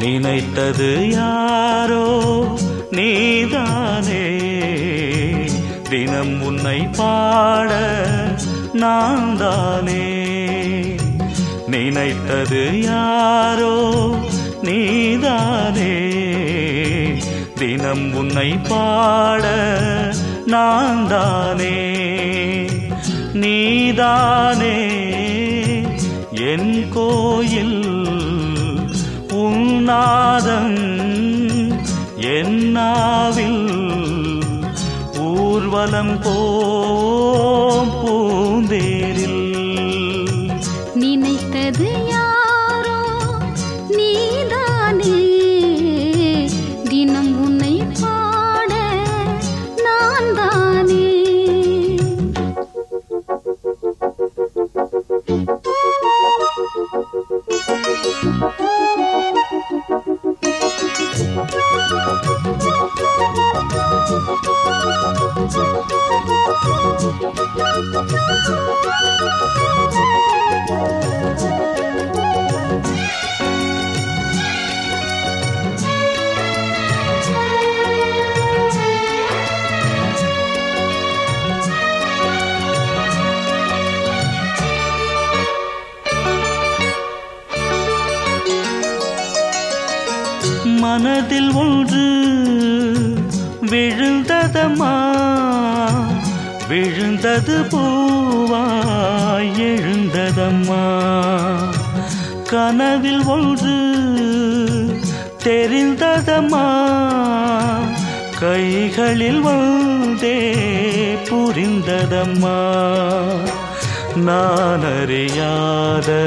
நினைத்தது யாரோ நீதானே. தினம் உன்னை பாட நான் தானே நினைத்தது யாரோ நீதானே. தினம் உன்னை பாட நான் தானே நீதானே. என் கோயில் உன்னாதன் என்னாவில் ஊர்வலம் போ மனதில் ஒன்று விழுந்ததம்மா? விழுந்தது பூவாய் எழுந்ததம்மா? கனவில் ஒன்று தெரிந்ததம்மா? கைகளில் வந்தே புரிந்ததம்மா? நான் அறியாத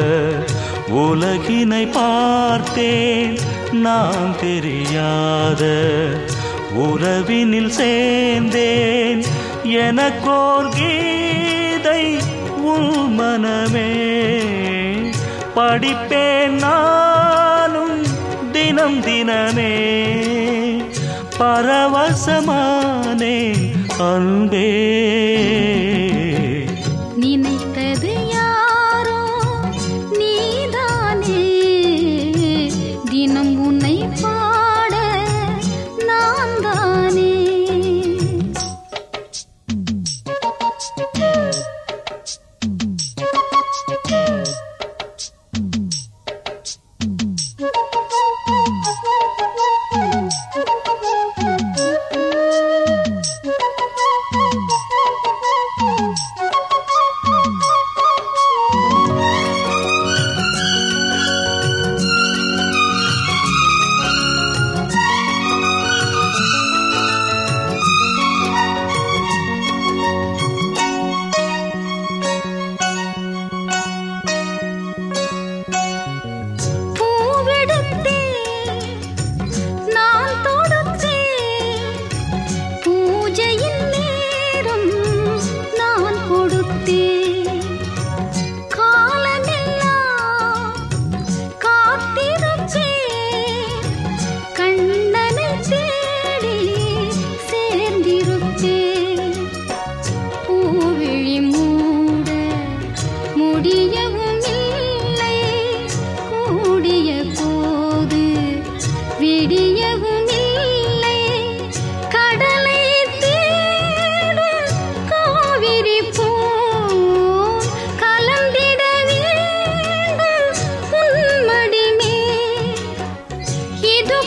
உலகினை பார்த்தேன். நாம் தெரியாத உறவினில் சேர்ந்தேன். எனக்கோர் கீதை உள் மனமே. படிப்பேன் நானும் தினம் தினமே. பரவசமானேன் அன்பே.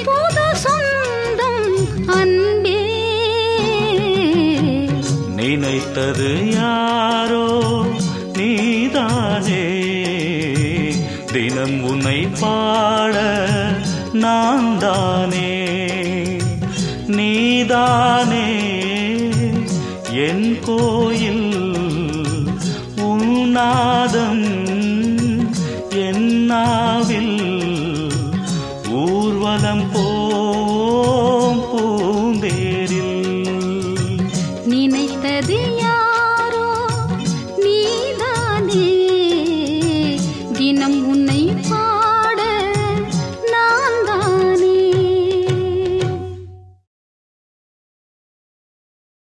புது சொந்தம் அன்பே. நினைத்தது யாரோ? நீதானே. தினம் உன்னை பாட நான் தானே நீதானே. என் கோயில் உன்னாதம் என்னாவில் Oh.